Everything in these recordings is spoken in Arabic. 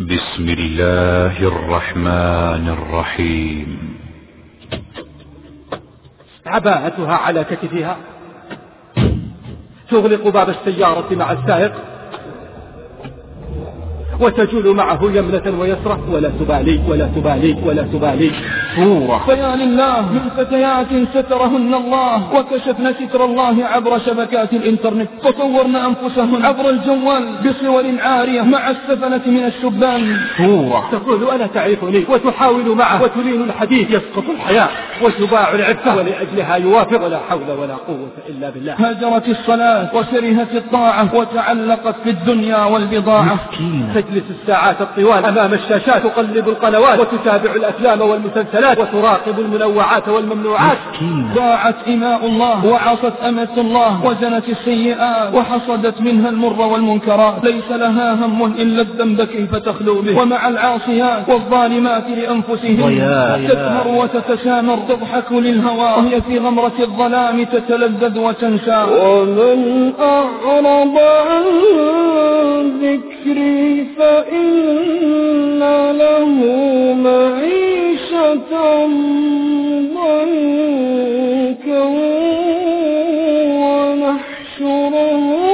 بسم الله الرحمن الرحيم. عباءتها على كتفها. تغلق باب السيارة مع السائق. وتجول معه يمنة ويسرة ولا تبالي ولا تبالي ولا تبالي. صورة فيا لله من فتيات سترهن الله وكشفن ستر الله عبر شبكات الإنترنت. وصورن أنفسهن عبر الجوال بصور عارية مع السفنة من الشبان. صورة تقول ألا تعرفني وتحاول معه. وتلين الحديث يسقط الحياة وتباع العفة. ولأجلها يوافق. ولا حول ولا قوة إلا بالله. هجرت الصلاة وكرهت الطاعة وتعلقت في الدنيا والبضاعة. مسكينة. تجلس الساعات الطوال أمام الشاشات تقلب القنوات وتتابع الأفلام والمسلسلات وتراقب المنوعات والممنوعات. ضاعت إماء الله وعصت أمة الله وزنت السيئات وحصدت منها المر والمنكرات. ليس لها هم إلا الذنب كيف تخلو به. ومع العاصيات والظالمات لأنفسهن تسهر وتتسامر تضحك للهوى. وهي في غمرة الظلام تتلذذ وتنسى ومن أعرض عن ذكري فإن له معيشة ضنكا ونحشره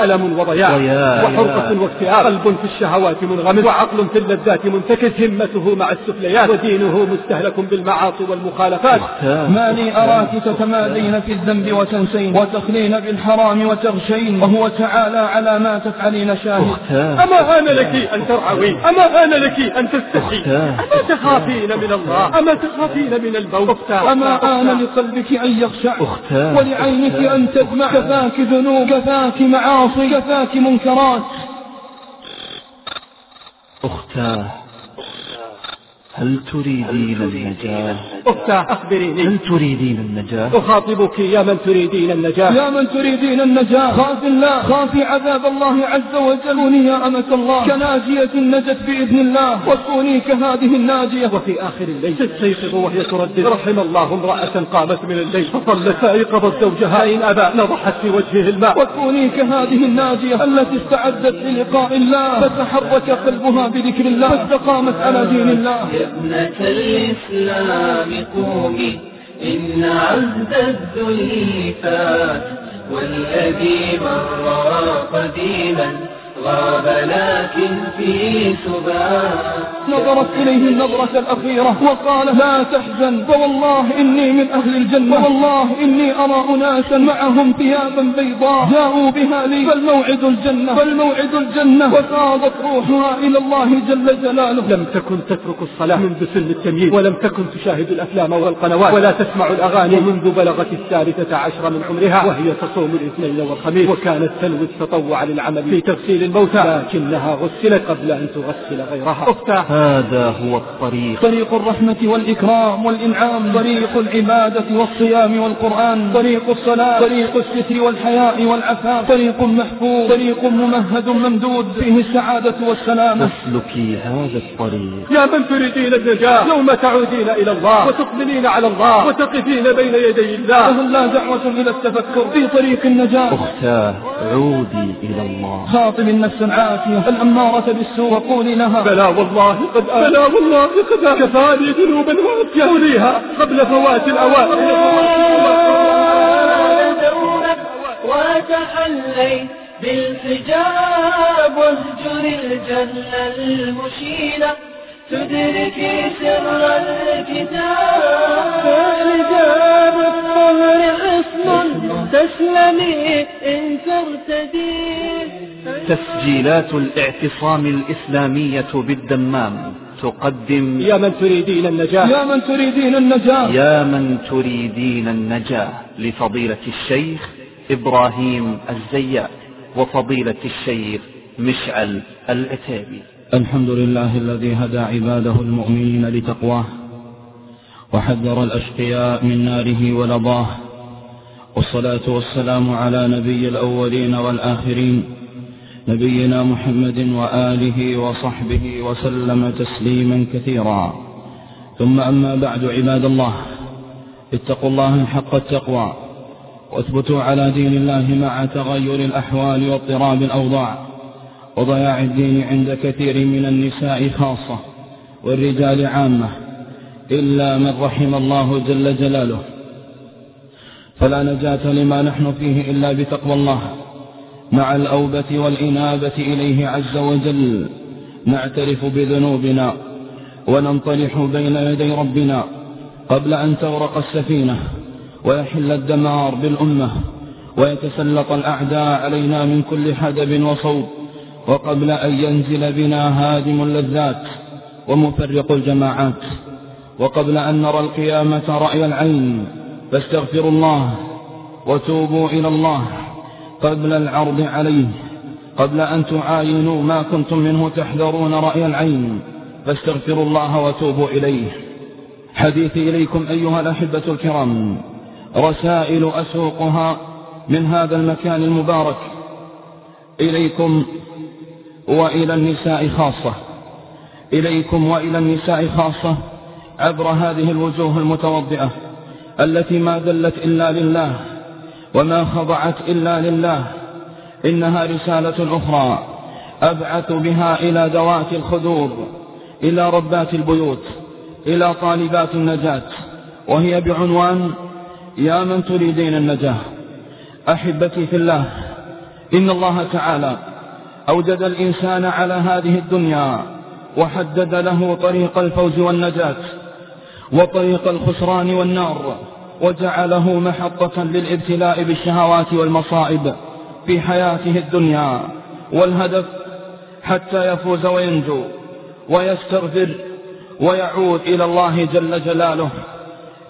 أعمى ألم وضياع وحرقة واكتئاب. قلب في الشهوات منغمس. وعقل في اللذات منتكس. همته مع السفليات. ودينه مستهلك بالمعاصي والمخالفات. ما لي أراك تتمادين في الذنب وتنسين. وتخلين بالحرام وتغشين. وهو تعالى على ما تفعلين شاهد. أما آن لك أن ترعوي؟ أما آن لك أن تستحي؟ أما تخافين من الله؟ أما تخافين من الموت أما آن لقلبك أن يخشع. ولعينك أن تدمع. كفاك ذنوب كفاك معاصي. كفاك منكرات. أختاه. هل تريدين النجاة؟ أختاه أخبريني. هل تريدين النجاة؟ أخاطبك يا من تريدين النجاة. يا من تريدين النجاة. خاف الله. خافي عذاب الله عز وجل. كوني يا أمة الله. كناجية نجت بإذن الله. وكوني كهذه الناجية. وفي آخر الليل. تستيقظ وهي تردد. رحم الله امرأة قامت من الليل. فصلت. فأيقظت زوجها إن أبى. نضحت في وجهه الماء. وكوني كهذه الناجية. التي استعدت للقاء الله. فتحرك قلبها بذكر الله. فاستقامت على دين الله. ابنة الإسلام قومي إن عهد الذل فات والذي مر قديما. غاب لكن في سبات نظرت إليه النظرة الأخيرة وقال لا تحزن. فوالله إني من أهل الجنة. والله إني أرى أناسا معهم ثيابا بيضاء جاءوا بها لي. فالموعد الجنة. فالموعد الجنة. وفاضت روحها إلى الله جل جلاله. لم تكن تترك الصلاة منذ سن التمييز. ولم تكن تشاهد الأفلام والقنوات. ولا تسمع الأغاني منذ بلغت الثالثة عشر من عمرها. وهي تصوم الاثنين والخميس. وكانت تنوي التطوع للعمل. في تغسيل الموتى. لكنها غسلت قبل أن تغسل غيرها. أختاه هذا هو الطريق. طريق الرحمة والإكرام والإنعام. طريق العبادة والصيام والقرآن. طريق الصلاة. طريق الستر والحياء والعفاف. طريق محفوظ. طريق ممهد ممدود. فيه السعادة والسلامة. اسلكي هذا الطريق. يا من تريدين النجاة. يوم تعودين إلى الله. وتقبلين على الله. وتقفين بين يدي الله. فهل لا دعوة إلى التفكر. في طريق النجاة. أختاه عودي إلى الله. خاطب النفس العافية الأمارة بالسوء وقولي لها بلى والله قد بلى والله قد كفاني ذنوبا وأتيها قبل فوات الأوان. وتحلي بالحجاب واهجر الجنة المشيلة تدركي سر الكتاب. حجاب الطهر حصن تسلمي إن ترتدي. تسجيلات الاعتصام الإسلامية بالدمام تقدم. يا من تريدين النجاة. يا من تريدين النجاة. يا من تريدين النجاة. لفضيلة الشيخ إبراهيم الزيات وفضيلة الشيخ مشعل العتيبي الحمد لله الذي هدى عباده المؤمنين لتقواه وحذر الأشقياء من ناره ولظاه والصلاة والسلام على نبي الأولين والآخرين نبينا محمد وآله وصحبه وسلم تسليما كثيرا. ثم أما بعد عباد الله اتقوا الله حق التقوى واثبتوا على دين الله مع تغير الأحوال واضطراب الأوضاع. وضياع الدين عند كثير من النساء خاصة والرجال عامة إلا من رحم الله جل جلاله. فلا نجاة لما نحن فيه إلا بتقوى الله. مع الأوبة والإنابة إليه عز وجل نعترف بذنوبنا وننطلح بين يدي ربنا قبل أن تغرق السفينة ويحل الدمار بالأمة ويتسلط الأعداء علينا من كل حدب وصوب. وقبل أن ينزل بنا هادم اللذات ومفرق الجماعات وقبل أن نرى القيامة رأي العين فاستغفروا الله وتوبوا إلى الله قبل العرض عليه قبل أن تعاينوا ما كنتم منه تحذرون رأي العين فاستغفروا الله وتوبوا إليه. حديثي إليكم أيها الأحبة الكرام. رسائل أسوقها من هذا المكان المبارك. إليكم وإلى النساء خاصة. إليكم وإلى النساء خاصة عبر هذه الوجوه المتوضئة التي ما دلت إلا لله وما خضعت إلا لله. إنها رسالة أخرى أبعث بها إلى ذوات الخدور إلى ربات البيوت إلى طالبات النجاة. وهي بعنوان يا من تريدين النجاة. أحبتي في الله. إن الله تعالى أوجد الإنسان على هذه الدنيا وحدد له طريق الفوز والنجاة وطريق الخسران والنار وجعله محطة للابتلاء بالشهوات والمصائب في حياته الدنيا والهدف حتى يفوز وينجو ويستغفر ويعود إلى الله جل جلاله.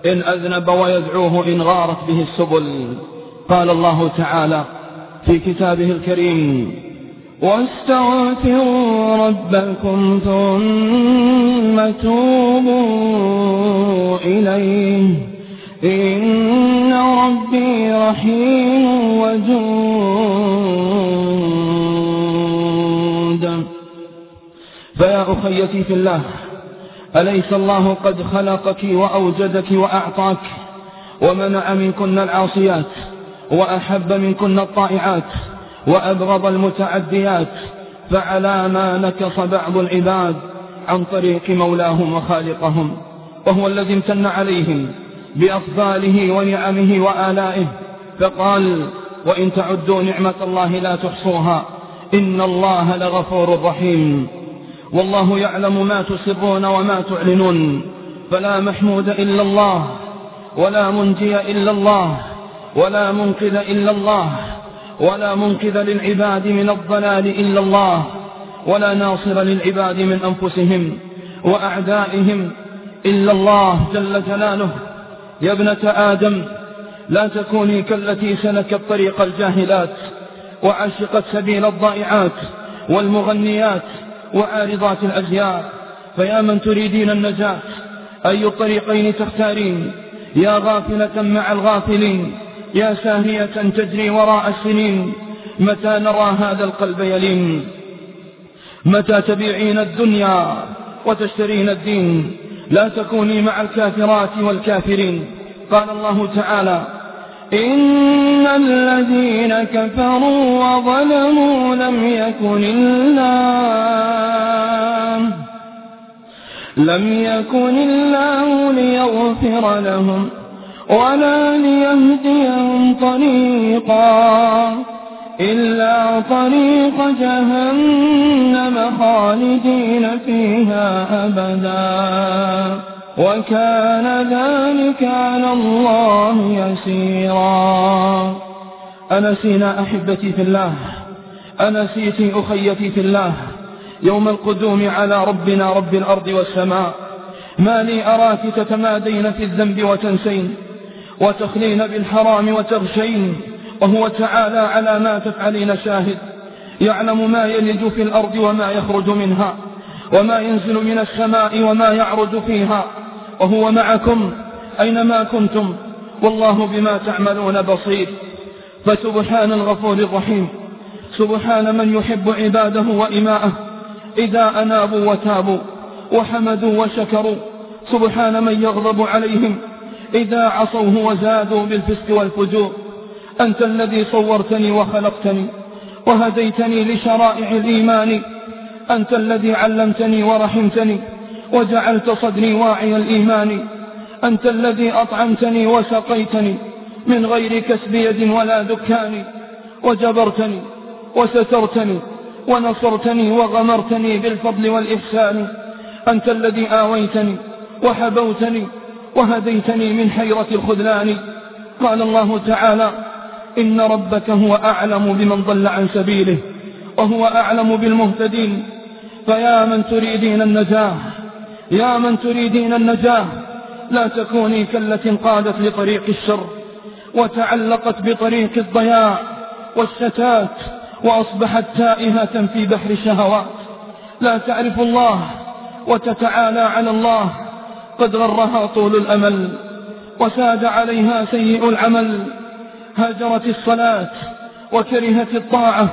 إن أذنب ويدعوه إن غارت به السبل. قال الله تعالى في كتابه الكريم واستغفروا ربكم ثم توبوا إليه. إن ربي رحيم ودود فيا أخيتي في الله أليس الله قد خلقك وأوجدك وأعطاك؟ ومنع منكن العاصيات وأحب منكن الطائعات. وأبغض المتعديات فعلى ما نكص بعض العباد عن طريق مولاهم وخالقهم وهو الذي امتن عليهم بأفضاله ونعمه وآلائه فقال وإن تعدوا نعمة الله لا تحصوها إن الله لغفور رحيم والله يعلم ما تسرون وما تعلنون فلا محمود إلا الله ولا منجي إلا الله ولا منقذ إلا الله ولا منقذ للعباد من الضلال إلا الله ولا ناصر للعباد من أنفسهم وأعدائهم إلا الله جل جلاله. يا ابنة آدم لا تكوني كالتي سلكت طريق الجاهلات وعشقت سبيل الضائعات والمغنيات وعارضات الأزياء. فيا من تريدين النجاة أي الطريقين تختارين؟ يا غافلة مع الغافلين. يا ساهية تجري وراء السنين. متى نرى هذا القلب يلين؟ متى تبيعين الدنيا وتشترين الدين؟ لا تكوني مع الكافرات والكافرين. قال الله تعالى إن الذين كفروا وظلموا لم يكن الله لم يكن الله ليغفر لهم. ولا ليهديهم طريقا إلا طريق جهنم خالدين فيها أبدا. وكان ذلك على الله يسيرا. أنسينا أحبتي في الله أنسيتي أخيتي في الله. يوم القدوم على ربنا رب الأرض والسماء. ما لي أراك تتمادين في الذنب وتنسين. وتخلين بالحرام وتغشين وهو تعالى على ما تفعلين شاهد. يعلم ما يلج في الأرض وما يخرج منها وما ينزل من السماء وما يعرج فيها. وهو معكم أينما كنتم والله بما تعملون بصير. فسبحان الغفور الرحيم. سبحان من يحب عباده وإماءه إذا أنابوا وتابوا وحمدوا وشكروا. سبحان من يغضب عليهم إذا عصوه وزادوا بالفسق والفجور أنت الذي صورتني وخلقتني وهديتني لشرائع الإيمان أنت الذي علمتني ورحمتني وجعلت صدري واعي الإيمان أنت الذي أطعمتني وسقيتني من غير كسب يد ولا دكان وجبرتني وسترتني ونصرتني وغمرتني بالفضل والإحسان أنت الذي آويتني وحبوتني وهديتني من حيرة الخذلان. قال الله تعالى إن ربك هو أعلم بمن ضل عن سبيله وهو أعلم بالمهتدين. فيا من تريدين النجاة يا من تريدين النجاة لا تكوني كالتي قادت لطريق الشر وتعلقت بطريق الضياع والشتات وأصبحت تائهة في بحر الشهوات. لا تعرف الله وتتعالى على الله قد غرها طول الأمل وساد عليها سيء العمل هاجرت الصلاة وكرهت الطاعة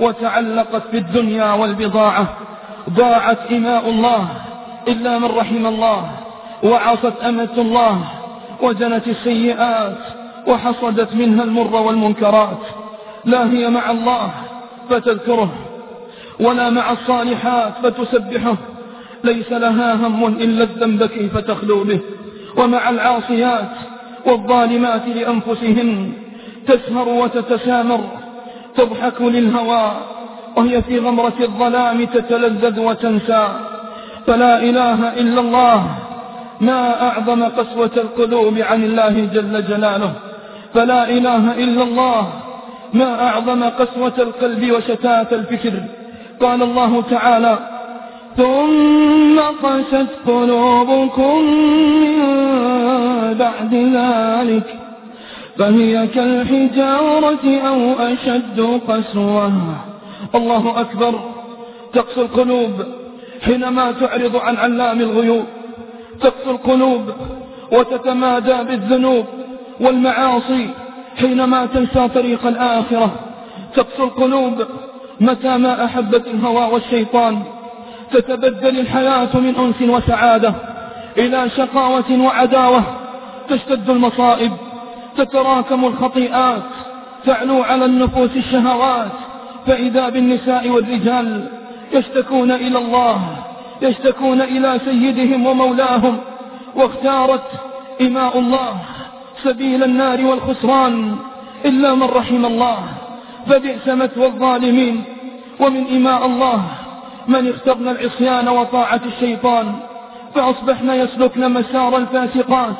وتعلقت بالدنيا والبضاعة ضاعت إماء الله إلا من رحم الله وعصت أمة الله وجنت السيئات وحصدت منها المر والمنكرات لا هي مع الله فتذكره ولا مع الصالحات فتسبحه. ليس لها هم إلا الذنب كيف تخلو به. ومع العاصيات والظالمات لأنفسهن تسهر وتتسامر تضحك للهوى وهي في غمرة الظلام تتلذذ وتنسى. فلا إله إلا الله ما أعظم قسوة القلوب عن الله جل جلاله. فلا إله إلا الله ما أعظم قسوة القلب وشتات الفكر. قال الله تعالى ثم قست قلوبكم من بعد ذلك فهي كالحجارة أو أشد قسوة. الله أكبر. تقسو القلوب حينما تعرض عن علام الغيوب. تقسو القلوب وتتمادى بالذنوب والمعاصي حينما تنسى طريق الآخرة. تقسو القلوب متى ما أحبت الهوى والشيطان. تتبدل الحياة من أنس وسعادة إلى شقاوة وعداوة تشتد المصائب تتراكم الخطيئات تعلو على النفوس الشهوات فإذا بالنساء والرجال يشتكون إلى الله يشتكون إلى سيدهم ومولاهم واختارت إماء الله سبيل النار والخسران إلا من رحم الله فبئس مثوى الظالمين ومن إماء الله من اخترن العصيان وطاعة الشيطان فأصبحن يسلكن مسار الفاسقات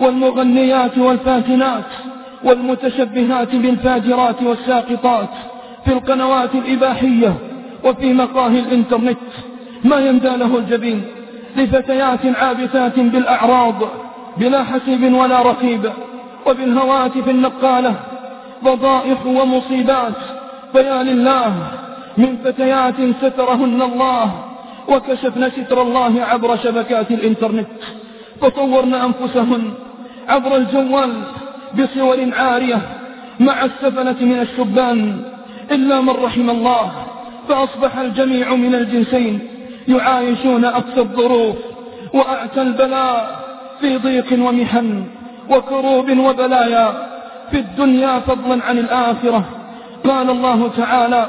والمغنيات والفاتنات والمتشبهات بالفاجرات والساقطات في القنوات الإباحية وفي مقاهي الإنترنت. ما يندى له الجبين لفتيات عابثات بالأعراض بلا حسيب ولا رقيب وبالهواتف النقالة فضائح ومصيبات. فيا لله من فتيات سترهن الله وكشفن ستر الله عبر شبكات الإنترنت فصورن أنفسهن عبر الجوال بصور عارية مع السفنة من الشبان إلا من رحم الله فأصبح الجميع من الجنسين يعايشون أقصى الظروف وأعتى البلاء في ضيق ومحن وكروب وبلايا في الدنيا فضلا عن الآخرة. قال الله تعالى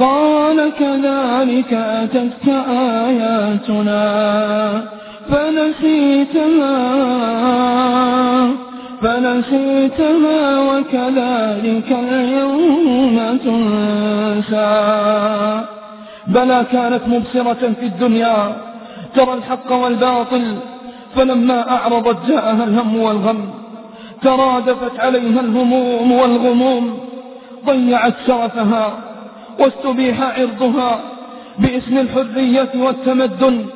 قال كذلك أتتك آياتنا فنسيتها فنسيتها وكذلك اليوم تنسى. بلى كانت مبصرة في الدنيا ترى الحق والباطل فلما أعرضت جاءها الهم والغم ترادفت عليها الهموم والغموم ضيعت شرفها. واستبيح عرضها باسم الحرية والتمدن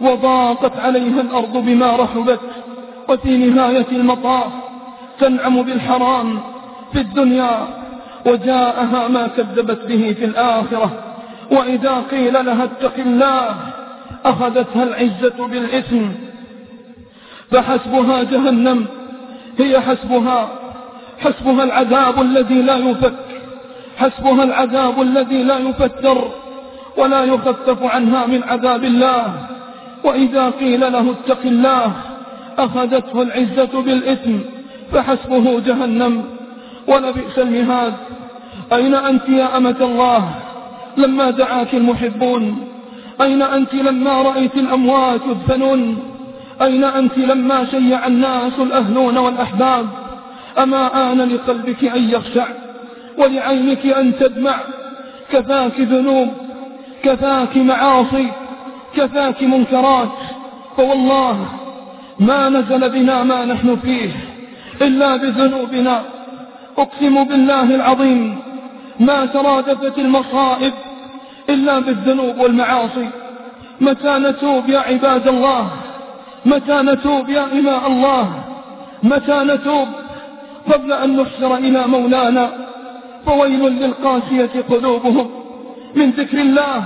وضاقت عليها الأرض بما رحبت وفي نهاية المطاف تنعم بالحرام في الدنيا وجاءها ما كذبت به في الآخرة. وإذا قيل لها اتق الله أخذتها العزة بالإثم. فحسبها جهنم هي حسبها حسبها العذاب الذي لا يفك. حسبها العذاب الذي لا يفتر ولا يخفف عنها من عذاب الله. وإذا قيل له اتق الله أخذته العزة بالإثم فحسبه جهنم. ولبئس المهاد. أين أنت يا أمة الله؟ لما دعاك المحبون. أين أنت لما رأيت الأموات يدفنون؟ أين أنت لما شيع الناس الأهلون والأحباب؟ أما آن لقلبك أن يخشع؟ ولعينك أن تدمع. كفاك ذنوب كفاك معاصي كفاك منكرات. فوالله ما نزل بنا ما نحن فيه إلا بذنوبنا. أقسم بالله العظيم ما ترادفت المصائب إلا بالذنوب والمعاصي. متى نتوب يا عباد الله؟ متى نتوب يا إماء الله؟ متى نتوب قبل أن نحشر إلى مولانا؟ فويل للقاسية قلوبهم من ذكر الله.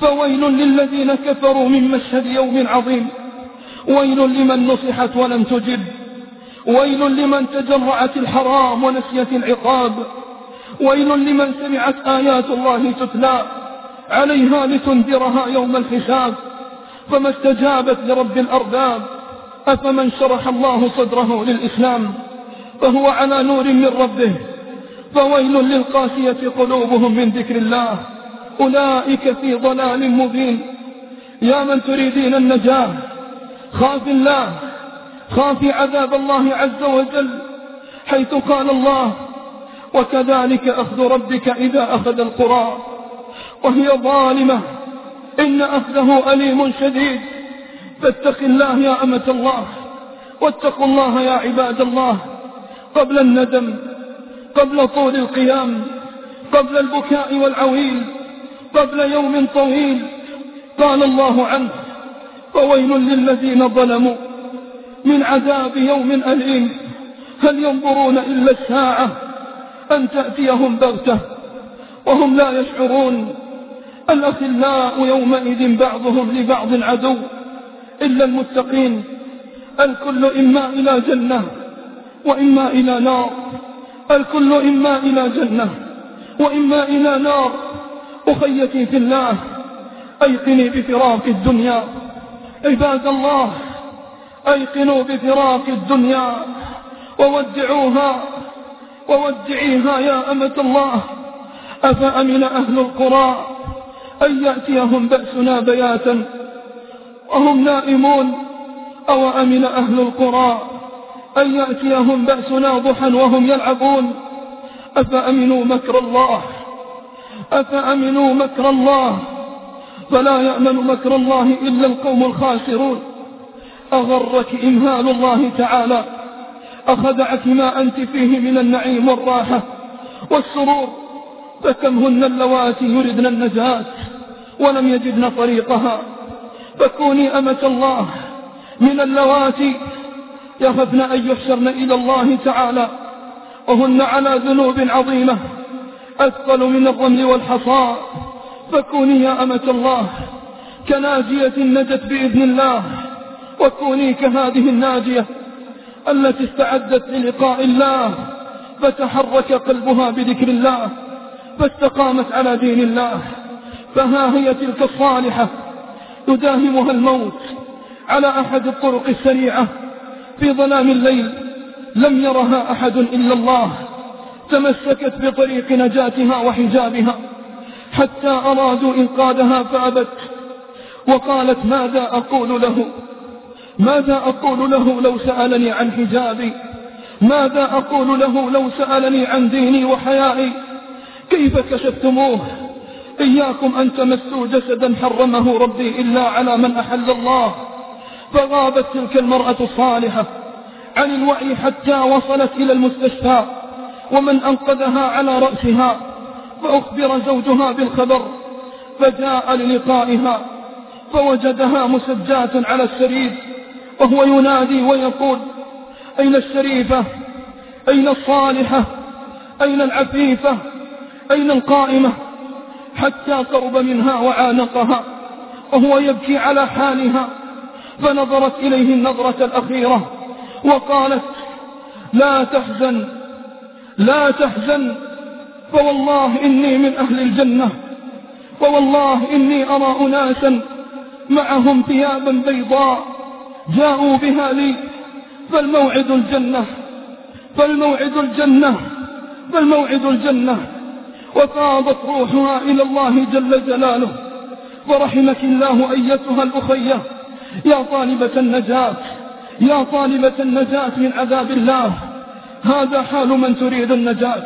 فويل للذين كفروا من مشهد يوم عظيم. ويل لمن نصحت ولم تجب. ويل لمن تجرعت الحرام ونسيت العقاب. ويل لمن سمعت آيات الله تتلى عليها لتنذرها يوم الحساب. فما استجابت لرب الأرباب. أفمن شرح الله صدره للإسلام. فهو على نور من ربه. فويل للقاسية قلوبهم من ذكر الله. أولئك في ضلال مبين. يا من تريدين النجاة. خاف الله. خافي عذاب الله عز وجل. حيث قال الله وكذلك أخذ ربك إذا أخذ القرى. وهي ظالمة. إن أخذه أليم شديد. فاتق الله يا أمة الله. واتقوا الله يا عباد الله. قبل الندم قبل طول القيام قبل البكاء والعويل قبل يوم طويل. قال الله عنه فويل للذين ظلموا من عذاب يوم أليم. هل ينظرون إلا الساعة أن تأتيهم بغتة وهم لا يشعرون؟ الأخلاء يومئذ بعضهم لبعض عدو إلا المتقين. الكل إما إلى جنة وإما إلى نار. الكل إما إلى جنة وإما إلى نار. أخيتي في الله أيقني بفراق الدنيا. عباد الله أيقنوا بفراق الدنيا. وودعوها وودعيها يا أمة الله. أفأمن أهل القرى أن يأتيهم بأسنا بياتا؟ وهم نائمون أو أمن أهل القرى؟ أن يأتيهم بأسنا ضحا وهم يلعبون. أفأمنوا مكر الله؟ أفأمنوا مكر الله؟ فلا يأمن مكر الله إلا القوم الخاسرون. أغرك إمهال الله تعالى؟ أخدعك ما أنت فيه من النعيم والراحة والسرور؟ فكم هن اللواتي يردن النجاة ولم يجدن طريقها؟ فكوني أمة الله من اللواتي يخفن أن يحشرن إلى الله تعالى وهن على ذنوب عظيمة. أثقل من الرمل والحصى. فكوني يا أمة الله كناجية نجت بإذن الله وكوني كهذه الناجية التي استعدت للقاء الله فتحرك قلبها بذكر الله فاستقامت على دين الله. فها هي تلك الصالحة يداهمها الموت على أحد الطرق السريعة. في ظلام الليل لم يرها أحد إلا الله تمسكت بطريق نجاتها وحجابها حتى أرادوا إنقاذها فأبت وقالت ماذا أقول له؟ ماذا أقول له لو سألني عن حجابي؟ ماذا أقول له لو سألني عن ديني وحيائي؟ كيف كشفتموه؟ إياكم أن تمسوا جسدا حرمه ربي إلا على من أحل الله. فغابت تلك المرأة الصالحة عن الوعي حتى وصلت إلى المستشفى ومن أنقذها على رأسها فأخبر زوجها بالخبر فجاء للقائها فوجدها مسجاة على السرير وهو ينادي ويقول أين الشريفة؟ أين الصالحة؟ أين العفيفة؟ أين القائمة؟ حتى قرب منها وعانقها وهو يبكي على حالها. فنظرت إليه النظرة الأخيرة وقالت لا تحزن لا تحزن فوالله إني من أهل الجنة ووالله إني أرى أناسا معهم ثيابا بيضاء جاءوا بها لي فالموعد الجنة فالموعد الجنة فالموعد الجنة. وفاضت روحها إلى الله جل جلاله ورحمك الله أيتها الأخية. يا طالبة النجاة يا طالبة النجاة من عذاب الله. هذا حال من تريد النجاة.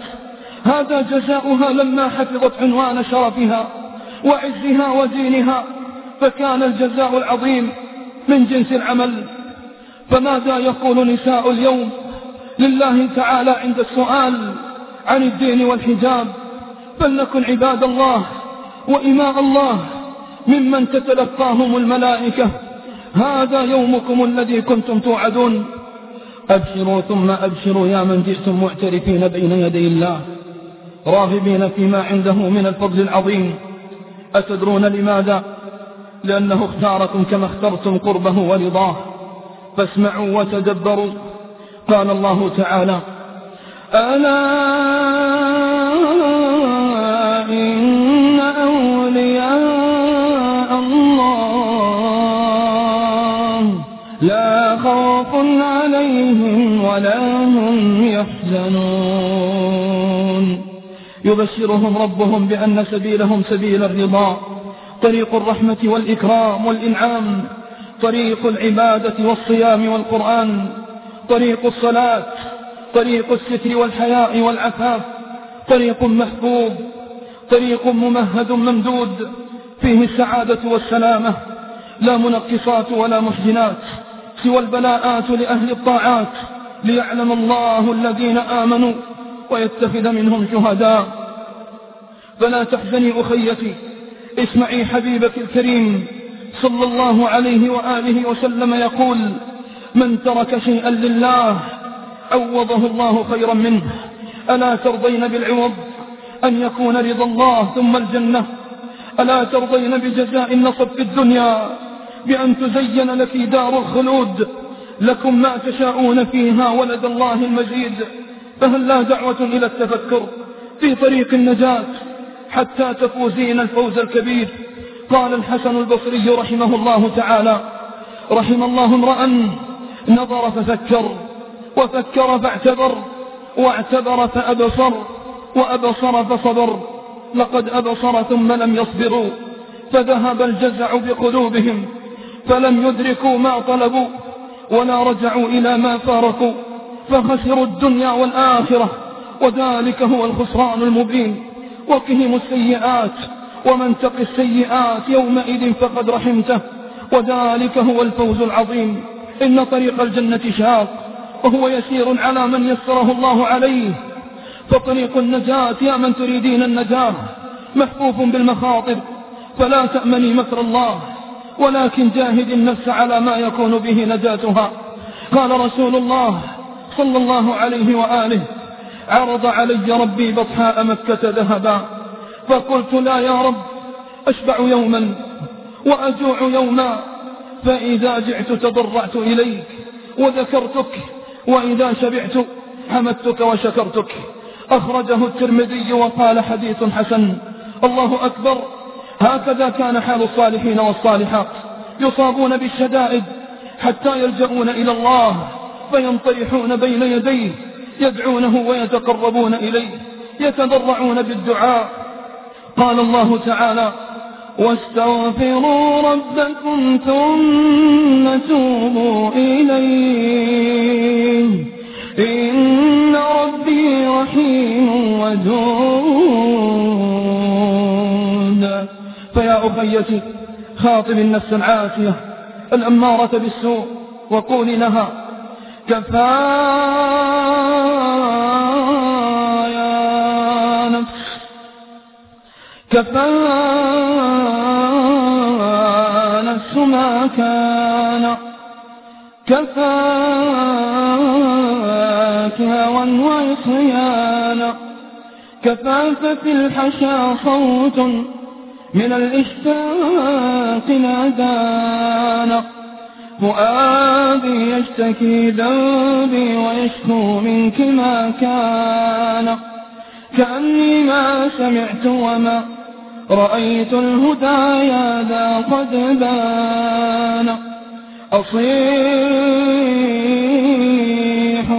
هذا جزاؤها لما حفظت عنوان شرفها وعزها ودينها فكان الجزاء العظيم من جنس العمل. فماذا يقول نساء اليوم لله تعالى عند السؤال عن الدين والحجاب؟ فلنكن عباد الله وإماء الله ممن تتلقاهم الملائكة هذا يومكم الذي كنتم توعدون. أبشروا ثم أبشروا يا من جئتم معترفين بين يدي الله راغبين فيما عنده من الفضل العظيم. أتدرون لماذا؟ لأنه اختاركم كما اخترتم قربه ورضاه. فاسمعوا وتدبروا. قال الله تعالى ألا لا خوف عليهم ولا هم يحزنون. يبشرهم ربهم بأن سبيلهم سبيل الرضا. طريق الرحمة والإكرام والإنعام. طريق العبادة والصيام والقرآن. طريق الصلاة. طريق الستر والحياء والعفاف. طريق محبوب. طريق ممهد ممدود. فيه السعادة والسلامة. لا منقصات ولا محزنات. سوى البلاءات لأهل الطاعات ليعلم الله الذين آمنوا ويتخذ منهم شهداء. فلا تحزني أخيتي اسمعي حبيبك الكريم صلى الله عليه وآله وسلم يقول من ترك شيئا لله عوضه الله خيرا منه. ألا ترضين بالعوض؟ أن يكون رضا الله ثم الجنة. ألا ترضين بجزاء النصب في الدنيا؟ بأن تزين لك دار الخلود. لكم ما تشاءون فيها ولد الله المجيد. فهل لا دعوة إلى التفكر في طريق النجاة حتى تفوزين الفوز الكبير؟ قال الحسن البصري رحمه الله تعالى رحم الله امرأ نظر ففكر وفكر فاعتبر واعتبر فأبصر وأبصر فصبر. لقد أبصر ثم لم يصبروا فذهب الجزع بقلوبهم. فلم يدركوا ما طلبوا ولا رجعوا إلى ما فارقوا فخسروا الدنيا والآخرة. وذلك هو الخسران المبين. وقهم السيئات ومن تق السيئات يومئذ فقد رحمته. وذلك هو الفوز العظيم. إن طريق الجنة شاق وهو يسير على من يسره الله عليه. فطريق النجاة يا من تريدين النجاة محفوف بالمخاطر. فلا تأمني مكر الله. ولكن جاهد النفس على ما يكون به نجاتها. قال رسول الله صلى الله عليه وآله عرض علي ربي بطحاء مكة ذهبا. فقلت لا يا رب أشبع يوما وأجوع يوما فإذا جعت تضرعت إليك وذكرتك وإذا شبعت حمدتك وشكرتك. أخرجه الترمذي وقال حديث حسن. الله أكبر. هكذا كان حال الصالحين والصالحات يصابون بالشدائد حتى يلجؤون إلى الله فينطرحون بين يديه يدعونه ويتقربون إليه يتضرعون بالدعاء. قال الله تعالى واستغفروا ربكم ثم توبوا إليه. إن ربي رحيم ودود فيا أخيتي خاطب النفس العافية الأمارة بالسوء وقولي لها كفى يا نفس كفى نفس ما كان كفاك هوى وعصيانا كفاف في الحشا صوت من الإشتاق نادانا. فؤادي يشتكي ذنبي ويشكو منك ما كان. كأني ما سمعت وما رأيت الهدى يا ذا قد بان أصيح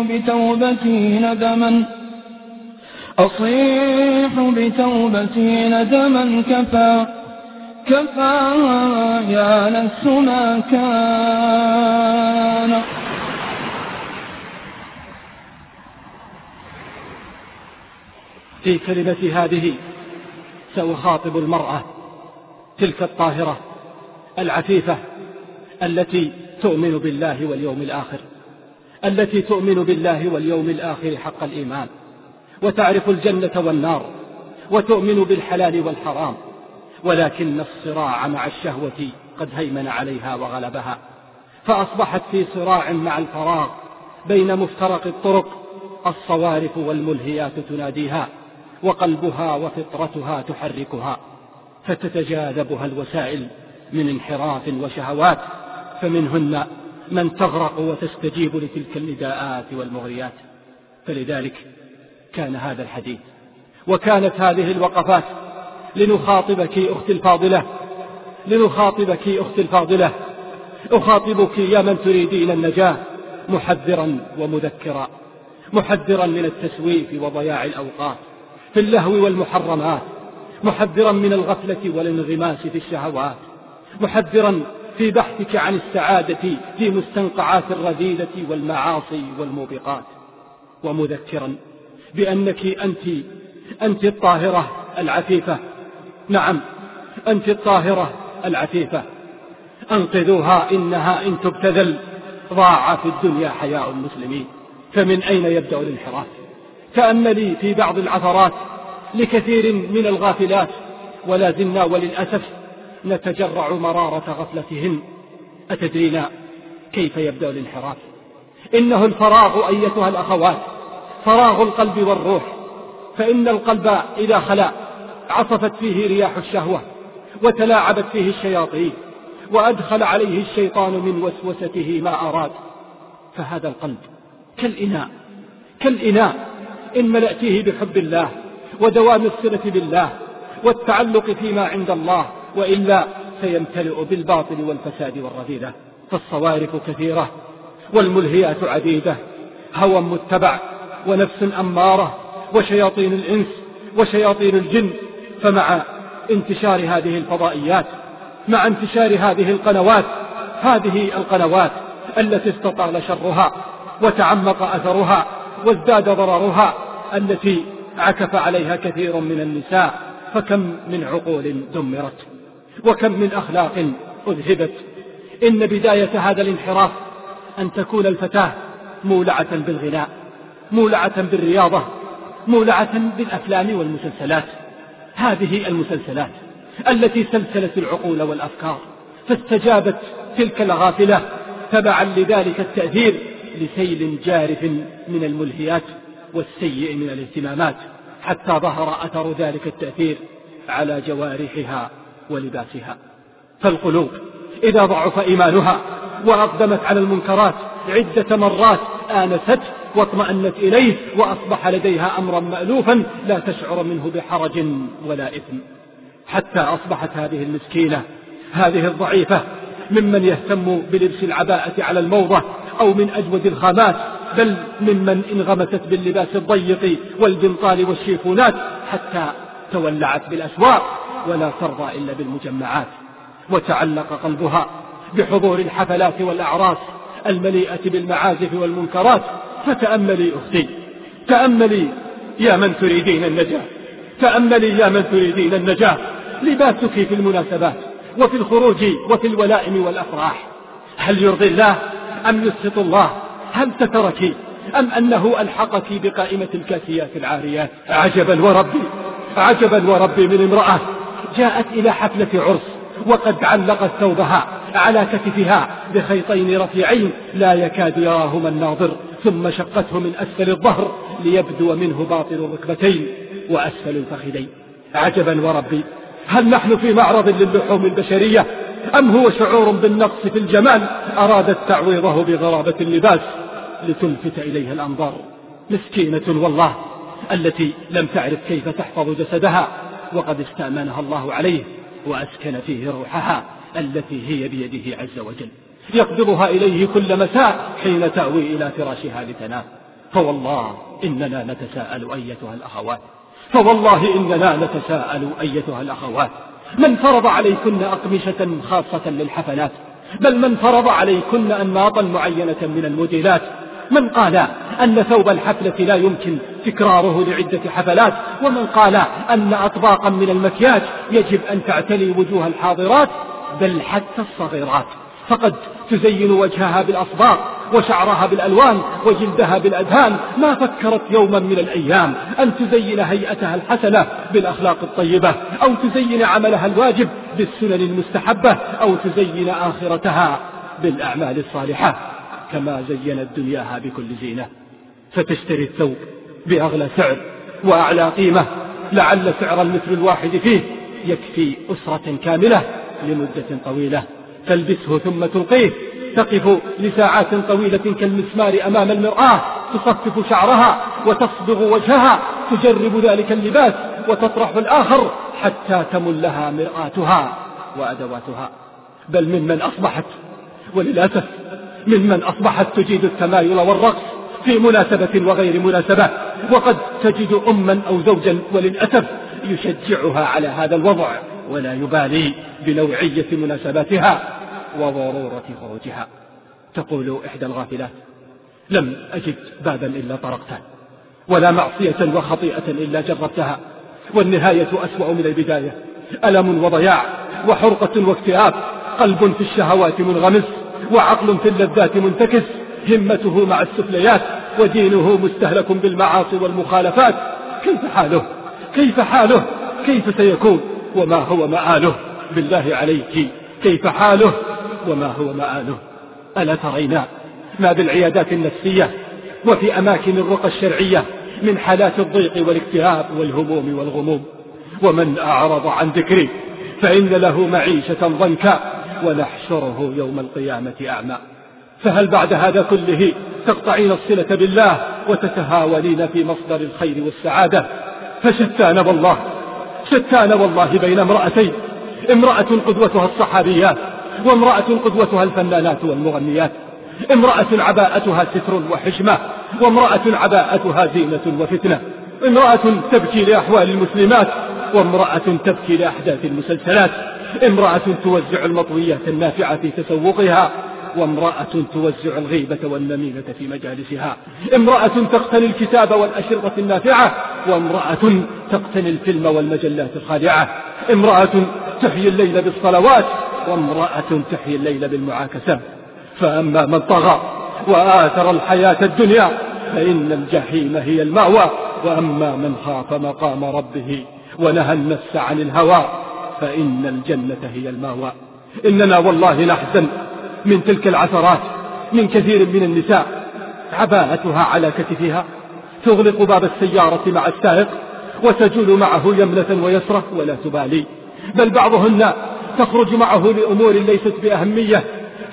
بتوبتي ندما. أصيح بتوبتي ندما كفى كفى يا نفس ما كان في كلمتي هذه سأخاطب المرأة تلك الطاهرة العفيفة التي تؤمن بالله واليوم الآخر التي تؤمن بالله واليوم الآخر حق الإيمان. وتعرف الجنة والنار وتؤمن بالحلال والحرام ولكن الصراع مع الشهوة قد هيمن عليها وغلبها فأصبحت في صراع مع الفراغ بين مفترق الطرق الصوارف والملهيات تناديها وقلبها وفطرتها تحركها فتتجاذبها الوسائل من انحراف وشهوات فمنهن من تغرق وتستجيب لتلك النداءات والمغريات فلذلك كان هذا الحديث. وكانت هذه الوقفات لنخاطبك أختي الفاضلة. لنخاطبك أختي الفاضلة. أخاطبك يا من تريدين النجاة محذرا ومذكرا. محذرا من التسويف وضياع الأوقات. في اللهو والمحرمات. محذرا من الغفلة والانغماس في الشهوات. محذرا في بحثك عن السعادة في مستنقعات الرذيلة والمعاصي والموبقات. ومذكرا بأنك أنت أنت الطاهرة العفيفة. نعم أنت الطاهرة العفيفة. أنقذوها إنها إن تبتذل. ضاع في الدنيا حياء المسلمين. فمن أين يبدأ الانحراف؟ تأملي في بعض العثرات لكثير من الغافلات ولا زلنا وللأسف نتجرع مرارة غفلتهن. أتدرين كيف يبدأ الانحراف؟ إنه الفراغ أيتها الأخوات. فراغ القلب والروح فإن القلب إذا خلا عصفت فيه رياح الشهوة وتلاعبت فيه الشياطين وأدخل عليه الشيطان من وسوسته ما أراد. فهذا القلب كالإناء كالإناء إن ملأتيه بحب الله ودوام الصلة بالله والتعلق فيما عند الله وإلا سيمتلئ بالباطل والفساد والرذيلة. فالصوارف كثيرة والملهيات عديدة هوى متبع ونفس أمارة وشياطين الإنس وشياطين الجن فمع انتشار هذه الفضائيات مع انتشار هذه القنوات هذه القنوات التي استطال شرها وتعمق أثرها وازداد ضررها التي عكف عليها كثير من النساء فكم من عقول دمرت وكم من أخلاق أذهبت. إن بداية هذا الانحراف أن تكون الفتاة مولعة بالغناء. مولعة بالرياضة مولعة بالأفلام والمسلسلات. هذه المسلسلات التي سلسلت العقول والأفكار فاستجابت تلك الغافلة تبعا لذلك التأثير لسيل جارف من الملهيات والسيء من الاهتمامات حتى ظهر أثر ذلك التأثير على جوارحها ولباسها. فالقلوب إذا ضعف إيمانها وأقدمت على المنكرات عدة مرات آنست واطمأنت إليه وأصبح لديها أمرا مألوفا لا تشعر منه بحرج ولا إثم. حتى أصبحت هذه المسكينة هذه الضعيفة ممن يهتم بلبس العباءة على الموضة أو من أجود الخامات بل ممن انغمست باللباس الضيق والبنطال والشيفونات حتى تولعت بالأسواق ولا ترضى إلا بالمجمعات. وتعلق قلبها بحضور الحفلات والأعراس المليئة بالمعازف والمنكرات فتأملي أختي. تأملي يا من تريدين النجاة. تأملي يا من تريدين النجاة. لباسك في المناسبات وفي الخروج وفي الولائم والأفراح. هل يرضي الله أم يسخط الله؟ هل سترك أم أنه ألحقك بقائمة الكاسيات العاريات عجبا وربي عجبا وربي من امرأة جاءت إلى حفلة عرس وقد علقت ثوبها على كتفها بخيطين رفيعين لا يكاد يراهما الناظر. ثم شقته من أسفل الظهر ليبدو منه باطن الركبتين وأسفل الفخذين. عجبا وربي هل نحن في معرض للحوم البشرية؟ أم هو شعور بالنقص في الجمال؟ أرادت تعويضه بغرابة اللباس لتلفت إليها الأنظار. مسكينة والله التي لم تعرف كيف تحفظ جسدها وقد استأمنها الله عليه وأسكن فيه روحها التي هي بيده عز وجل. يقبضها إليه كل مساء حين تأوي إلى فراشها لتنام. فوالله إننا نتساءل أيتها الأخوات. فوالله إننا نتساءل أيتها الأخوات. من فرض عليكن أقمشة خاصة للحفلات بل من فرض عليكن أنماطا معينة من الموديلات. من قال أن ثوب الحفلة لا يمكن تكراره لعدة حفلات. ومن قال أن أطباقا من المكياج يجب أن تعتلي وجوه الحاضرات. بل حتى الصغيرات. فقد تزين وجهها بالأصباغ وشعرها بالألوان وجلدها بالأدهان ما فكرت يوما من الأيام أن تزين هيئتها الحسنة بالأخلاق الطيبة أو تزين عملها الواجب بالسنن المستحبة أو تزين آخرتها بالأعمال الصالحة كما زينت دنياها بكل زينة فتشتري الثوب بأغلى سعر وأعلى قيمة لعل سعر المتر الواحد فيه يكفي أسرة كاملة لمدة طويلة تلبسه ثم تلقيه. تقف لساعات طويلة كالمسمار أمام المرآة. تصفف شعرها وتصبغ وجهها. تجرب ذلك اللباس وتطرح الآخر حتى تملها مرآتها وأدواتها. بل ممن أصبحت وللأسف ممن أصبحت تجيد التمايل والرقص في مناسبة وغير مناسبة. وقد تجد أما أو زوجا وللأسف يشجعها على هذا الوضع ولا يبالي بنوعية مناسباتها. وضرورة خروجها تقول إحدى الغافلات لم أجد بابا إلا طرقته ولا معصية وخطيئة إلا جربتها والنهاية أسوأ من البداية. ألم وضياع وحرقة واكتئاب قلب في الشهوات منغمس وعقل في اللذات منتكس همته مع السفليات ودينه مستهلك بالمعاصي والمخالفات. كيف حاله؟ كيف حاله؟ كيف سيكون؟ وما هو مآله؟ بالله عليك كيف حاله؟ وما هو مآله ألا ترينا ما بالعيادات النفسية وفي أماكن الرقى الشرعية من حالات الضيق والاكتئاب والهموم والغموم. ومن أعرض عن ذكري فإن له معيشة ضنكا ونحشره يوم القيامة أعمى. فهل بعد هذا كله تقطعين الصلة بالله وتتهاونين في مصدر الخير والسعادة؟ فشتان والله شتان والله بين امرأتين. امرأة قدوتها الصحابيات وامرأة قدوتها الفنانات والمغنيات امرأة عباءتها ستر وحشمة وامرأة عباءتها زينة وفتنة امرأة تبكي لأحوال المسلمات وامرأة تبكي لأحداث المسلسلات امرأة توزع المطويات النافعة في تسوقها وامرأة توزع الغيبة والنميمة في مجالسها امرأة تقتني الكتاب والأشرطة النافعة وامرأة تقتني الفيلم والمجلات الخادعة امرأة تحيي الليل بالصلوات وامرأة تحيي الليل بالمعاكسات فأما من طغى وآثر الحياة الدنيا فإن الجحيم هي المأوى. وأما من خاف مقام ربه ونهى النفس عن الهوى فإن الجنة هي المأوى. إننا والله نحزن من تلك العثرات من كثير من النساء عباءتها على كتفها. تغلق باب السيارة مع السائق وتجول معه يمنة ويسرة ولا تبالي. بل بعضهن تخرج معه لأمور ليست بأهمية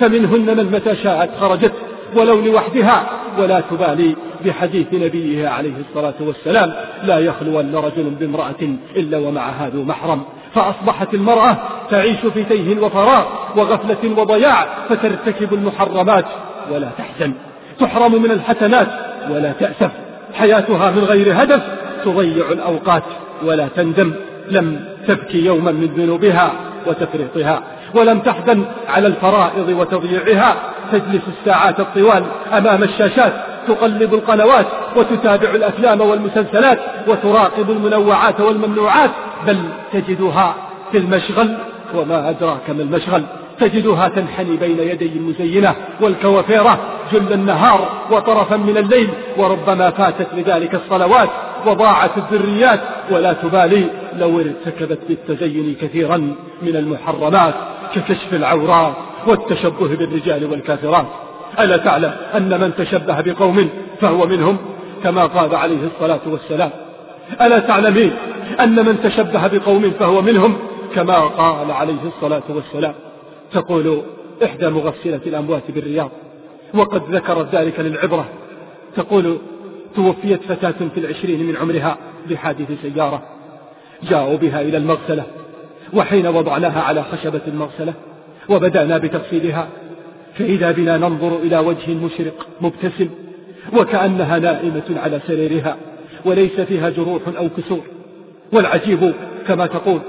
فمنهن من متى شاءت خرجت ولو لوحدها ولا تبالي بحديث نبيها عليه الصلاة والسلام لا يخلون رجل بامرأة إلا ومعها ذو محرم. فأصبحت المرأة تعيش في تيه وفراغ وغفلة وضياع فترتكب المحرمات ولا تحزن. تحرم من الحسنات ولا تأسف. حياتها من غير هدف تضيع الأوقات ولا تندم. لم تبكي يوما من ذنوبها. وتفريطها ولم تحزن على الفرائض وتضييعها. تجلس الساعات الطوال أمام الشاشات تقلب القنوات وتتابع الأفلام والمسلسلات وتراقب المنوعات والممنوعات. بل تجدها في المشغل وما أدراك ما المشغل. تجدها تنحني بين يدي المزينة والكوافيرة جل النهار وطرفا من الليل وربما فاتت لذلك الصلوات. وضاعت الذريات ولا تبالي لو ارتكبت بالتزين كثيرا من المحرمات ككشف العورات والتشبه بالرجال والكافرات. ألا تعلم أن من تشبه بقوم فهو منهم كما قال عليه الصلاة والسلام. ألا تعلمين أن من تشبه بقوم فهو منهم كما قال عليه الصلاة والسلام. تقول إحدى مغسلة الأموات بالرياض وقد ذكرت ذلك للعبرة. تقول توفيت فتاة في العشرين من عمرها بحادث سيارة. جاءوا بها إلى المغسلة وحين وضعناها على خشبة المغسلة وبدأنا بتغسيلها. فإذا بنا ننظر إلى وجه مشرق مبتسم وكأنها نائمة على سريرها وليس فيها جروح أو كسور. والعجيب كما تقول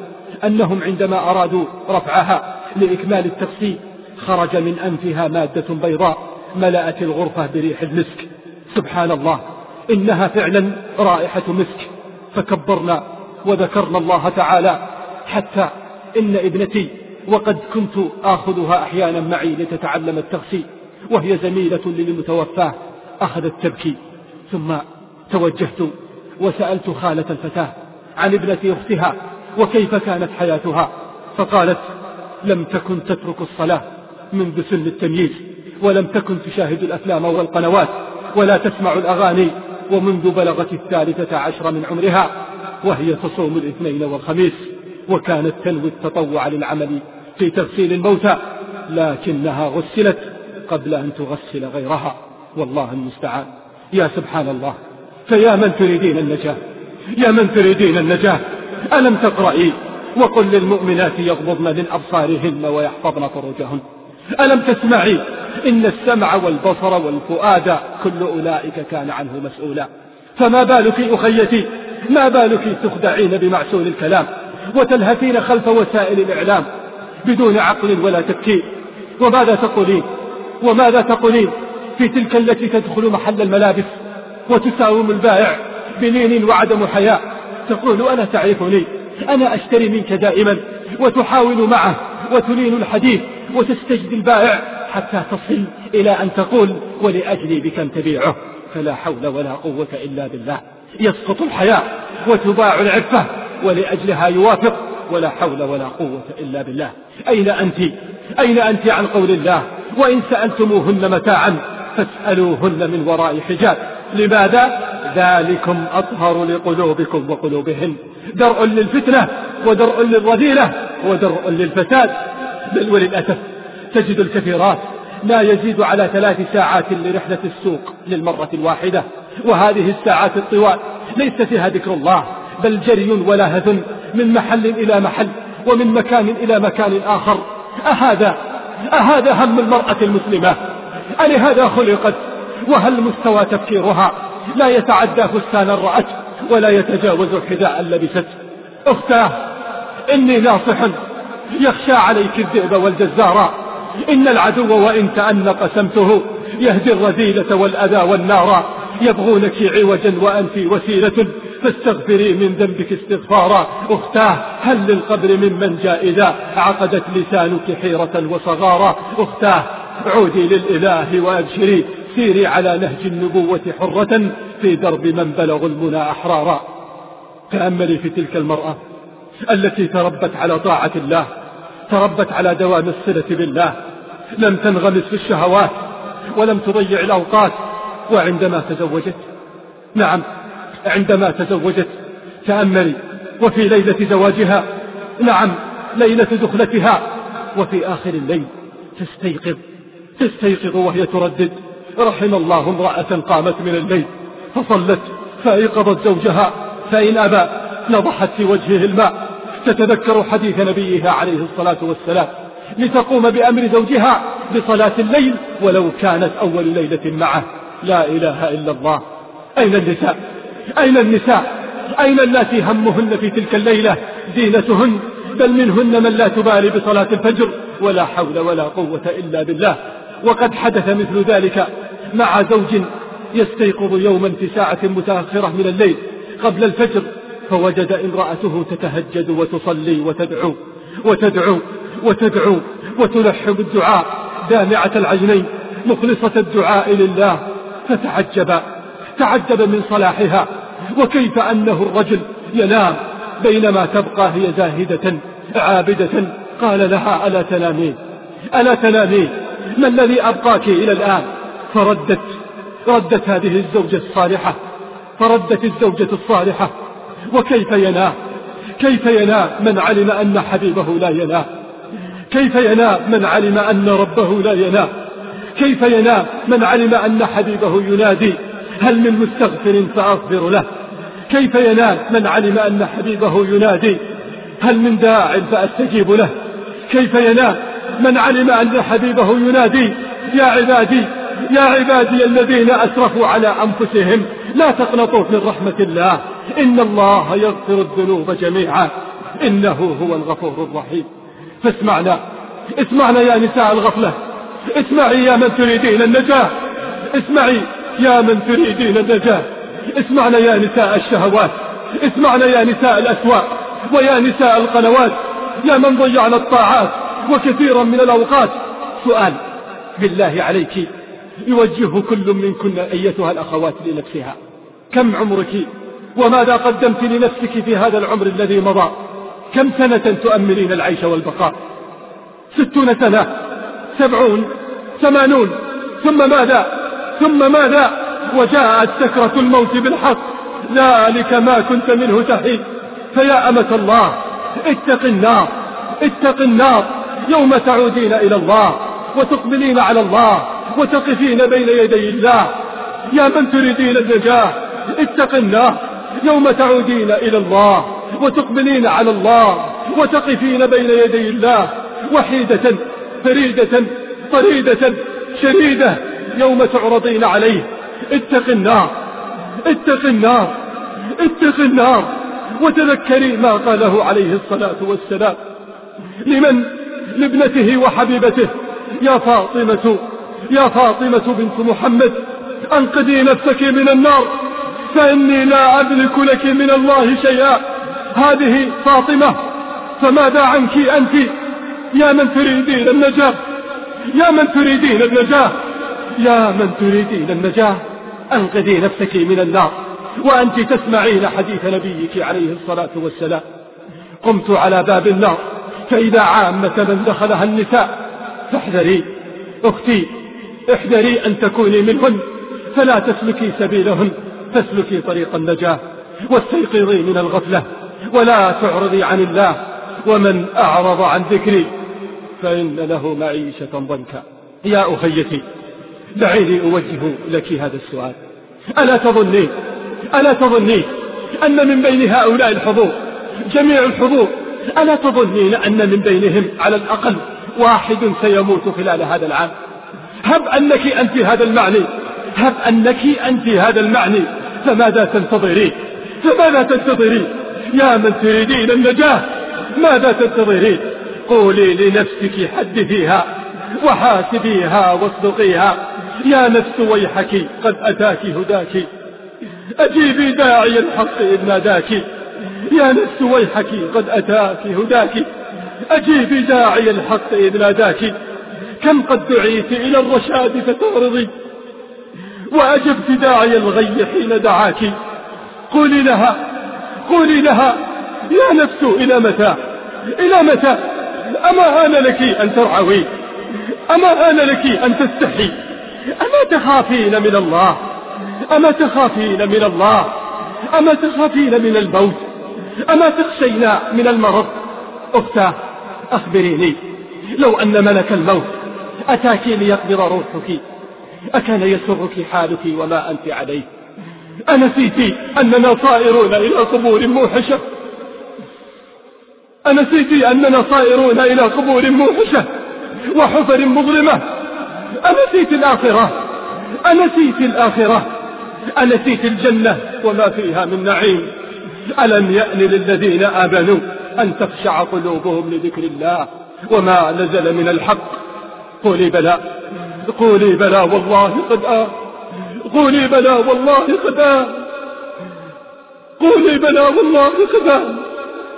أنهم عندما أرادوا رفعها لإكمال التغسيل خرج من أنفها مادة بيضاء ملأت الغرفة بريح المسك. سبحان الله. إنها فعلا رائحة مسك. فكبرنا وذكرنا الله تعالى حتى إن ابنتي وقد كنت آخذها أحيانا معي لتتعلم التغسيل وهي زميلة للمتوفاة أخذت تبكي. ثم توجهت وسألت خالة الفتاة عن ابنة أختها وكيف كانت حياتها. فقالت لم تكن تترك الصلاة منذ سن التمييز ولم تكن تشاهد الأفلام والقنوات ولا تسمع الأغاني ومنذ بلغت الثالثة عشر من عمرها وهي تصوم الاثنين والخميس وكانت تنوي التطوع للعمل في تغسيل الموتى لكنها غسلت قبل أن تغسل غيرها. والله المستعان. يا سبحان الله. فيا من تريدين النجاة؟ يا من تريدين النجاة؟ ألم تقرأي وقل للمؤمنات يغضضن من أبصارهن ويحفظن فروجهن. ألم تسمعي؟ إن السمع والبصر والفؤاد كل أولئك كان عنه مسؤولا. فما بالك أخيتي؟ ما بالك تخدعين بمعسول الكلام وتلهثين خلف وسائل الإعلام بدون عقل ولا تفكير وماذا تقولين؟ وماذا تقولين؟ في تلك التي تدخل محل الملابس وتساوم البائع بلين وعدم حياء تقول أنا تعرفني؟ أنا أشتري منك دائما وتحاول معه وتلين الحديث وتستجدي البائع حتى تصل إلى أن تقول ولأجلي بكم تبيعه. فلا حول ولا قوة إلا بالله. يسقط الحياء وتباع العفة ولأجلها يوافق. ولا حول ولا قوة إلا بالله. أين أنت؟ أين أنت عن قول الله؟ وإن سألتموهن متاعا فاسألوهن من وراء حجاب. لماذا؟ ذلكم أطهر لقلوبكم وقلوبهن. درء للفتنة ودرء للرذيلة ودرء للفساد. بل وللأسف تجد الكثيرات لا يزيد على ثلاث ساعات لرحلة السوق للمرة الواحدة وهذه الساعات الطوال ليس فيها ذكر الله بل جري ولهث من محل إلى محل ومن مكان إلى مكان آخر. أهذا أهذا هم المرأة المسلمة؟ ألهذا خلقت؟ وهل مستوى تفكيرها؟ لا يتعدى فستانا رأت ولا يتجاوز حذاء لبست أختاه إني ناصح يخشى عليك الذئب والجزارا إن العدو وإن تأنق سمته يهدي الرذيلة والأذى والنار. يبغونك عوجا وأنت وسيلة فاستغفري من ذنبك استغفارا. أختاه هل للقبر ممن جاء إذا عقدت لسانك حيرة وصغارا. أختاه عودي للإله وأبشري. سيري على نهج النبوة حرة في درب من بلغوا المنى أحرارا. تأملي في تلك المرأة التي تربت على طاعة الله. تربت على دوام الصلة بالله. لم تنغمس في الشهوات ولم تضيع الأوقات وعندما تزوجت. نعم عندما تزوجت تأملي وفي ليلة زواجها. نعم ليلة دخلتها وفي آخر الليل تستيقظ. تستيقظ وهي تردد. رحم الله امرأة قامت من الليل. فصلت فأيقظت زوجها. فإن أبى نضحت في وجهه الماء. تتذكر حديث نبيها عليه الصلاة والسلام لتقوم بأمر زوجها بصلاة الليل ولو كانت أول ليلة معه. لا إله إلا الله. أين النساء؟ أين النساء؟ أين اللاتي همهن في تلك الليلة؟ زينتهن. بل منهن من لا تبالي بصلاة الفجر ولا حول ولا قوة إلا بالله. وقد حدث مثل ذلك مع زوج يستيقظ يوما في ساعة متأخرة من الليل قبل الفجر فوجد امرأته تتهجد وتصلي وتدعو وتدعو وتدعو وتلحم الدعاء دامعة العينين مخلصة الدعاء لله فتعجب تعجب من صلاحها وكيف أنه الرجل ينام بينما تبقى هي زاهدة عابدة قال لها ألا تنامين ألا تنامين ما الذي أبقاك إلى الآن؟ فردت ردت هذه الزوجة الصالحة فردت الزوجة الصالحة وكيف ينام كيف ينام من علم أن حبيبه لا ينام كيف ينام من علم أن ربه لا ينام كيف ينام من علم أن حبيبه ينادي؟ هل من مستغفر فأغفر له؟ كيف ينام من علم أن حبيبه ينادي؟ هل من داع فأستجيب له؟ كيف ينام من علم أن حبيبه ينادي؟ يا عبادي يا عبادي الذين أسرفوا على أنفسهم لا تقنطوا من رحمة الله. إن الله يغفر الذنوب جميعا. إنه هو الغفور الرحيم. فاسمعنا. اسمعنا يا نساء الغفلة. اسمعي يا من تريدين النجاة. اسمعي يا من تريدين النجاة. اسمعنا يا نساء الشهوات. اسمعنا يا نساء الأسواق. ويا نساء القنوات. يا من ضيعنا الطاعات. وكثيرا من الأوقات. سؤال. بالله عليك. يوجه كل منكن أيتها الأخوات لنفسها. كم عمرك؟ وماذا قدمت لنفسك في هذا العمر الذي مضى؟ كم سنة تؤملين العيش والبقاء؟ ستون سنة سبعون ثمانون ثم ماذا؟ ثم ماذا؟ وجاءت سكرة الموت بالحق. ذلك ما كنت منه تحيد. فيا أمة الله اتق النار اتق النار. يوم تعودين إلى الله وتقبلين على الله. وتقفين بين يدي الله. يا من تريدين النجاة اتق النار يوم تعودين إلى الله وتقبلين على الله وتقفين بين يدي الله وحيدة فريدة طريدة شديدة. يوم تعرضين عليه اتق النار اتق النار اتق النار. وتذكري ما قاله عليه الصلاة والسلام. لمن؟ لابنته وحبيبته. يا فاطمة يا فاطمة بنت محمد أنقذي نفسك من النار. فإني لا أملك لك من الله شيئا. هذه فاطمة فماذا عنك أنت؟ يا من تريدين النجاة يا من تريدين النجاة يا من تريدين النجاة. أنقذي نفسك من النار. وأنت تسمعين حديث نبيك عليه الصلاة والسلام. قمت على باب النار فإذا عامة من دخلها النساء فاحذري أختي احذري أن تكوني منهن فلا تسلكي سبيلهن فاسلكي طريق النجاة واستيقظي من الغفلة ولا تعرضي عن الله ومن أعرض عن ذكري فإن له معيشة ضنكا. يا أخيتي دعيني أوجه لك هذا السؤال. ألا تظنين ألا تظنين أن من بين هؤلاء الحضور جميع الحضور ألا تظنين أن من بينهم على الأقل واحد سيموت خلال هذا العام؟ هب أنك أنت هذا المعني. هب أنك أنت هذا المعني. فماذا تنتظرين فماذا تنتظرين يا من تريدين النجاة ماذا تنتظرين قولي لنفسك حدثيها وحاسبيها واصدقيها. يا نفس ويحك قد أتاك هداك. أجيبي داعي الحق إذ ناداك. يا نفس ويحك قد أتاك هداك. أجيبي داعي الحق إذ ناداك. كم قد دعيت إلى الرشاد فتعرضي؟ وأجبت داعي الغي حين دعاك. قولي لها قولي لها يا نفس إلى متى؟ إلى متى؟ أما آن لك أن ترعوي؟ أما آن لك أن تستحي؟ أما تخافين من الله؟ أما تخافين من الله؟ أما تخافين من الموت؟ أما تخشين من المرض؟ أختاه أخبريني. لو أن ملك الموت أتاك ليقبض روحك. أكان يسرك حالك وما أنت عليه. أنسيت أننا صائرون إلى قبور موحشة. أنسيت أننا صائرون إلى قبور موحشة وحفر مظلمة. أنسيت الآخرة. أنسيت الآخرة. أنسيت الجنة وما فيها من نعيم. ألم يأن للذين آمنوا أن تخشع قلوبهم لذكر الله؟ وما نزل من الحق. قولي بلى. قولي بلى والله قد آه. قولي بلى والله قد آه. قولي بلى والله قد آه.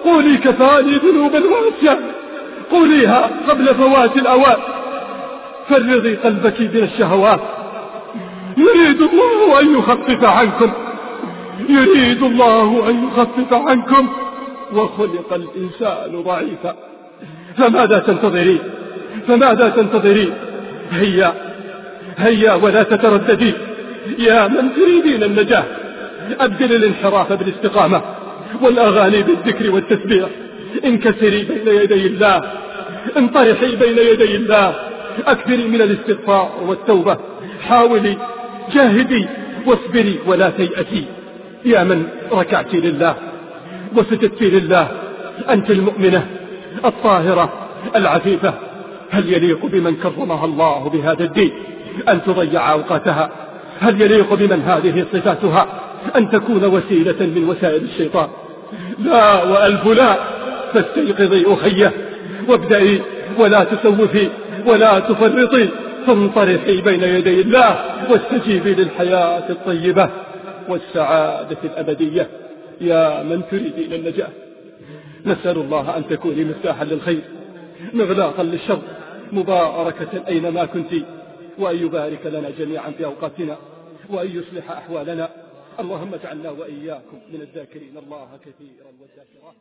قولي كفاني ذنوبا وعصيا. قوليها قبل فوات الأوان. فرغي قلبك من الشهوات. يريد الله أن يخفف عنكم. يريد الله أن يخفف عنكم. وخلق الإنسان ضعيفا. فماذا تنتظرين فماذا تنتظرين هيا هيا ولا تترددي. يا من تريدين النجاة أبدل الانحراف بالاستقامة والأغاني بالذكر والتسبيح. انكسري بين يدي الله انطرحي بين يدي الله. أكثري من الاستغفار والتوبة. حاولي جاهدي واصبري ولا تيأتي يا من ركعت لله وسجدت لله أنت المؤمنة. الطاهرة العفيفة. هل يليق بمن كرمها الله بهذا الدين أن تضيع أوقاتها؟ هل يليق بمن هذه صفاتها أن تكون وسيلة من وسائل الشيطان؟ لا وألف لا. فاستيقظي أخيه وابدأي ولا تسوفي ولا تفرطي. فانطرحي بين يدي الله واستجيبي للحياة الطيبة والسعادة الأبدية. يا من تريدين النجاة. نسأل الله أن تكوني مفتاحا للخير مغلاقا للشر مباركة أينما كنت وأن يبارك لنا جميعا في أوقاتنا وأن يصلح أحوالنا. اللهم اجعلنا وإياكم من الذاكرين. الله كثيرا والذاكرات.